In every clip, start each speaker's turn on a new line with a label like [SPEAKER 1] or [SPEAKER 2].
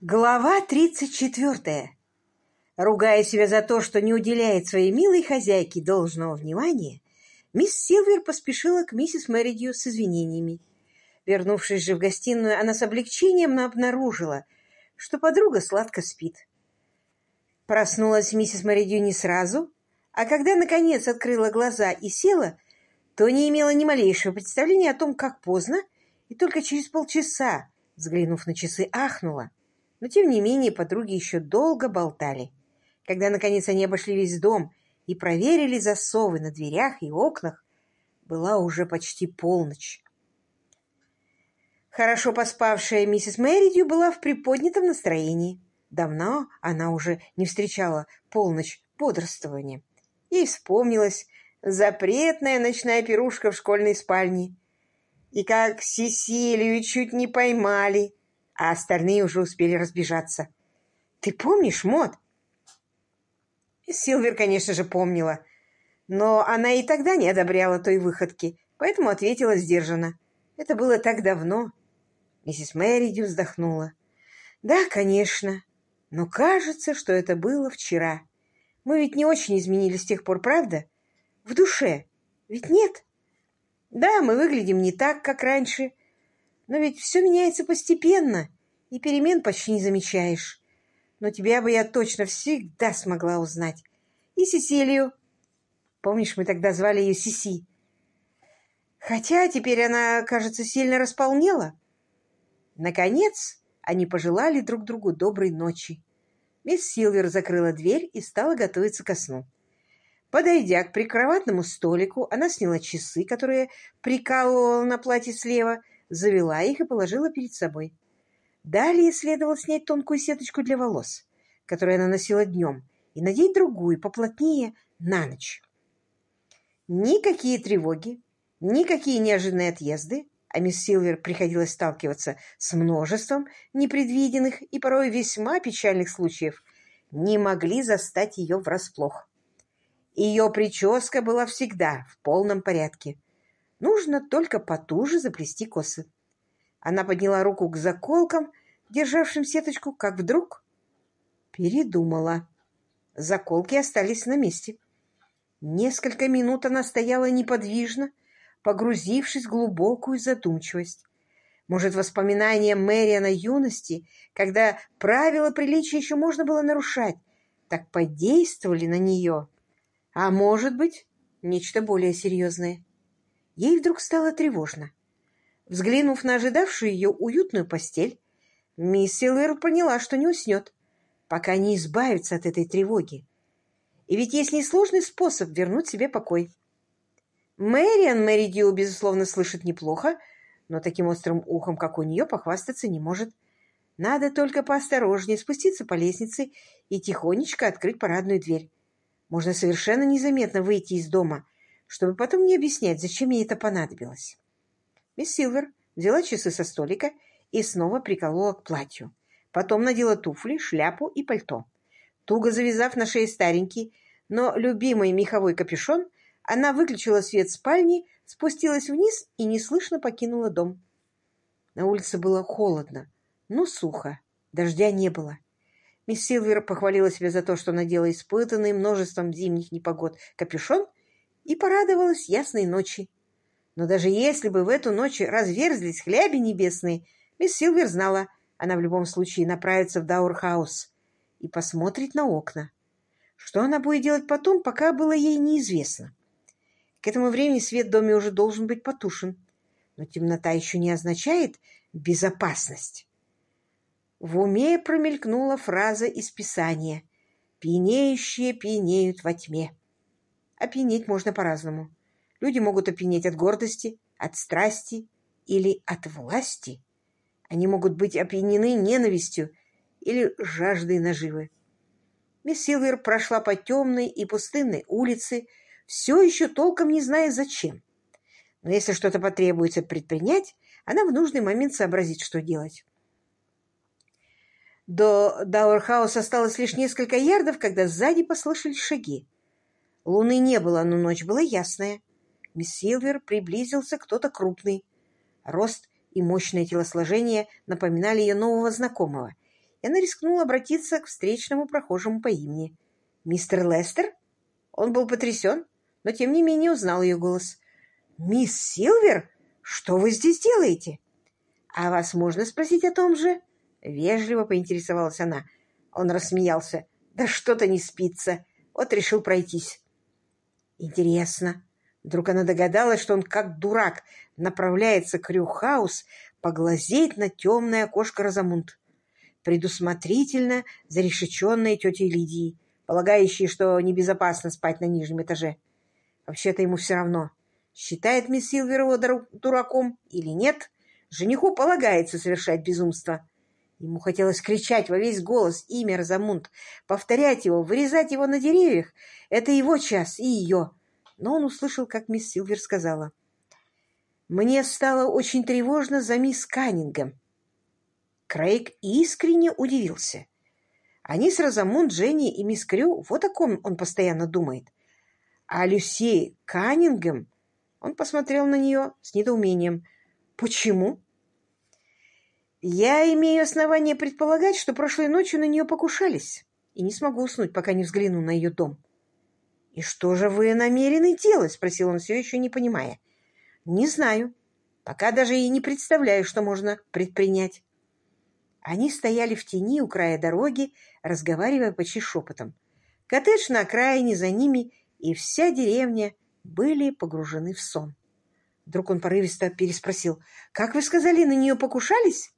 [SPEAKER 1] Глава тридцать четвертая. Ругая себя за то, что не уделяет своей милой хозяйке должного внимания, мисс Силвер поспешила к миссис Мэридью с извинениями. Вернувшись же в гостиную, она с облегчением обнаружила, что подруга сладко спит. Проснулась миссис Мэридью не сразу, а когда, наконец, открыла глаза и села, то не имела ни малейшего представления о том, как поздно, и только через полчаса, взглянув на часы, ахнула — но, тем не менее, подруги еще долго болтали. Когда, наконец, они обошли весь дом и проверили засовы на дверях и окнах, была уже почти полночь. Хорошо поспавшая миссис Мэридью была в приподнятом настроении. Давно она уже не встречала полночь бодрствования. Ей вспомнилась запретная ночная пирушка в школьной спальне. И как Сесилию чуть не поймали, а остальные уже успели разбежаться. «Ты помнишь, Мот?» Силвер, конечно же, помнила, но она и тогда не одобряла той выходки, поэтому ответила сдержанно. «Это было так давно». Миссис Мэридью вздохнула. «Да, конечно, но кажется, что это было вчера. Мы ведь не очень изменились с тех пор, правда? В душе. Ведь нет? Да, мы выглядим не так, как раньше, но ведь все меняется постепенно, и перемен почти не замечаешь. Но тебя бы я точно всегда смогла узнать. И Сесилию. Помнишь, мы тогда звали ее Сиси? Хотя теперь она, кажется, сильно располнела. Наконец, они пожелали друг другу доброй ночи. Мисс Силвер закрыла дверь и стала готовиться ко сну. Подойдя к прикроватному столику, она сняла часы, которые прикалывала на платье слева, завела их и положила перед собой. Далее следовало снять тонкую сеточку для волос, которую она носила днем, и надеть другую, поплотнее, на ночь. Никакие тревоги, никакие неожиданные отъезды, а мисс Силвер приходилось сталкиваться с множеством непредвиденных и порой весьма печальных случаев, не могли застать ее врасплох. Ее прическа была всегда в полном порядке. Нужно только потуже заплести косы. Она подняла руку к заколкам, державшим сеточку, как вдруг передумала. Заколки остались на месте. Несколько минут она стояла неподвижно, погрузившись в глубокую задумчивость. Может, воспоминания Мэриана юности, когда правила приличия еще можно было нарушать, так подействовали на нее. А может быть, нечто более серьезное. Ей вдруг стало тревожно. Взглянув на ожидавшую ее уютную постель, мисс Силвер поняла, что не уснет, пока не избавится от этой тревоги. И ведь есть несложный способ вернуть себе покой. Мэриан Мэри Дью, безусловно, слышит неплохо, но таким острым ухом, как у нее, похвастаться не может. Надо только поосторожнее спуститься по лестнице и тихонечко открыть парадную дверь. Можно совершенно незаметно выйти из дома, чтобы потом не объяснять, зачем ей это понадобилось. Мисс Силвер взяла часы со столика и снова приколола к платью. Потом надела туфли, шляпу и пальто. Туго завязав на шее старенький, но любимый меховой капюшон, она выключила свет спальни, спустилась вниз и неслышно покинула дом. На улице было холодно, но сухо, дождя не было. Мисс Силвер похвалила себя за то, что надела испытанный множеством зимних непогод капюшон и порадовалась ясной ночи. Но даже если бы в эту ночь разверзлись хляби небесные, мисс Силвер знала, она в любом случае направится в Даурхаус и посмотрит на окна. Что она будет делать потом, пока было ей неизвестно. К этому времени свет в доме уже должен быть потушен. Но темнота еще не означает безопасность. В уме промелькнула фраза из Писания «Пьянеющие пьянеют во тьме». А пьянеть можно по-разному. Люди могут опьянеть от гордости, от страсти или от власти. Они могут быть опьянены ненавистью или жаждой наживы. Мисс Силвер прошла по темной и пустынной улице, все еще толком не зная зачем. Но если что-то потребуется предпринять, она в нужный момент сообразит, что делать. До Дауэрхауса осталось лишь несколько ярдов, когда сзади послышались шаги. Луны не было, но ночь была ясная мисс Силвер приблизился кто-то крупный. Рост и мощное телосложение напоминали ее нового знакомого, и она рискнула обратиться к встречному прохожему по имени. «Мистер Лестер?» Он был потрясен, но тем не менее узнал ее голос. «Мисс Силвер, что вы здесь делаете?» «А вас можно спросить о том же?» Вежливо поинтересовалась она. Он рассмеялся. «Да что-то не спится. Вот решил пройтись». «Интересно». Вдруг она догадалась, что он, как дурак, направляется к Рюхаус поглазеть на темное окошко Розамунд, предусмотрительно зарешеченное тетей Лидией, полагающей, что небезопасно спать на нижнем этаже. Вообще-то ему все равно, считает мисс Силверова дураком или нет, жениху полагается совершать безумство. Ему хотелось кричать во весь голос имя Розамунд, повторять его, вырезать его на деревьях. Это его час и ее. Но он услышал, как мисс Силвер сказала. «Мне стало очень тревожно за мисс Каннингем». Крейг искренне удивился. Они с Розамунд, Дженни и мисс Крю, вот о ком он постоянно думает. А Люси Каннингем, он посмотрел на нее с недоумением. «Почему?» Я имею основание предполагать, что прошлой ночью на нее покушались, и не смогу уснуть, пока не взгляну на ее дом. — И что же вы намерены делать? — спросил он, все еще не понимая. — Не знаю. Пока даже и не представляю, что можно предпринять. Они стояли в тени у края дороги, разговаривая почти шепотом. Коттедж на окраине за ними и вся деревня были погружены в сон. Вдруг он порывисто переспросил. «Как вы сказали, на нее покушались?»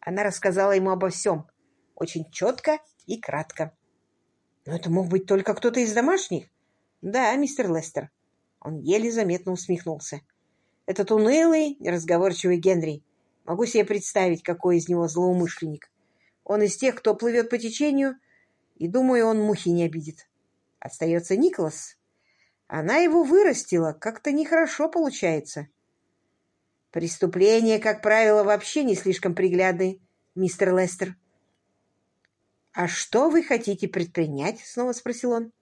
[SPEAKER 1] Она рассказала ему обо всем, очень четко и кратко. Но это мог быть только кто-то из домашних. Да, мистер Лестер. Он еле заметно усмехнулся. Этот унылый, разговорчивый Генри. Могу себе представить, какой из него злоумышленник. Он из тех, кто плывет по течению, и, думаю, он мухи не обидит. Остается Николас. Она его вырастила, как-то нехорошо получается. Преступления, как правило, вообще не слишком приглядны, мистер Лестер. «А что вы хотите предпринять?» — снова спросил он.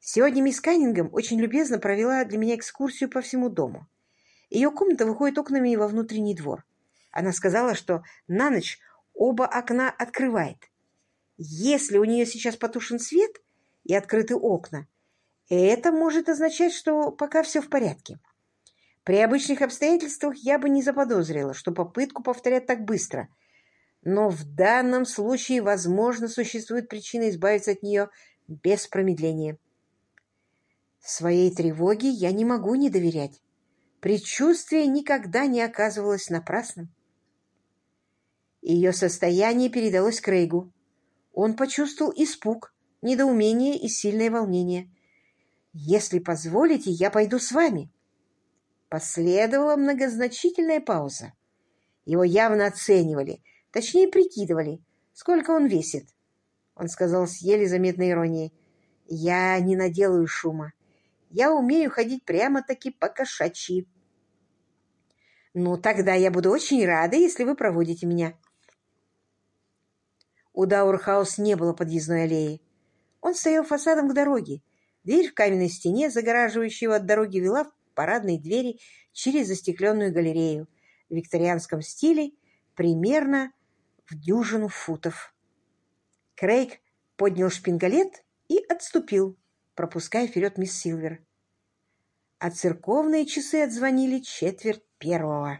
[SPEAKER 1] «Сегодня мисс Каннингем очень любезно провела для меня экскурсию по всему дому. Ее комната выходит окнами во внутренний двор. Она сказала, что на ночь оба окна открывает. Если у нее сейчас потушен свет и открыты окна, это может означать, что пока все в порядке. При обычных обстоятельствах я бы не заподозрила, что попытку повторят так быстро. Но в данном случае, возможно, существует причина избавиться от нее без промедления. Своей тревоге я не могу не доверять. Предчувствие никогда не оказывалось напрасным. Ее состояние передалось Крейгу. Он почувствовал испуг, недоумение и сильное волнение. «Если позволите, я пойду с вами». Последовала многозначительная пауза. Его явно оценивали, точнее прикидывали, сколько он весит. Он сказал с еле заметной иронией. «Я не наделаю шума. Я умею ходить прямо-таки по кошачьи». «Ну, тогда я буду очень рада, если вы проводите меня». У Даурхаус не было подъездной аллеи. Он стоял фасадом к дороге. Дверь в каменной стене, загораживающего от дороги, вела в парадной двери через застекленную галерею в викторианском стиле примерно в дюжину футов. Крейг поднял шпингалет и отступил, пропуская вперед мисс Силвер. А церковные часы отзвонили четверть первого.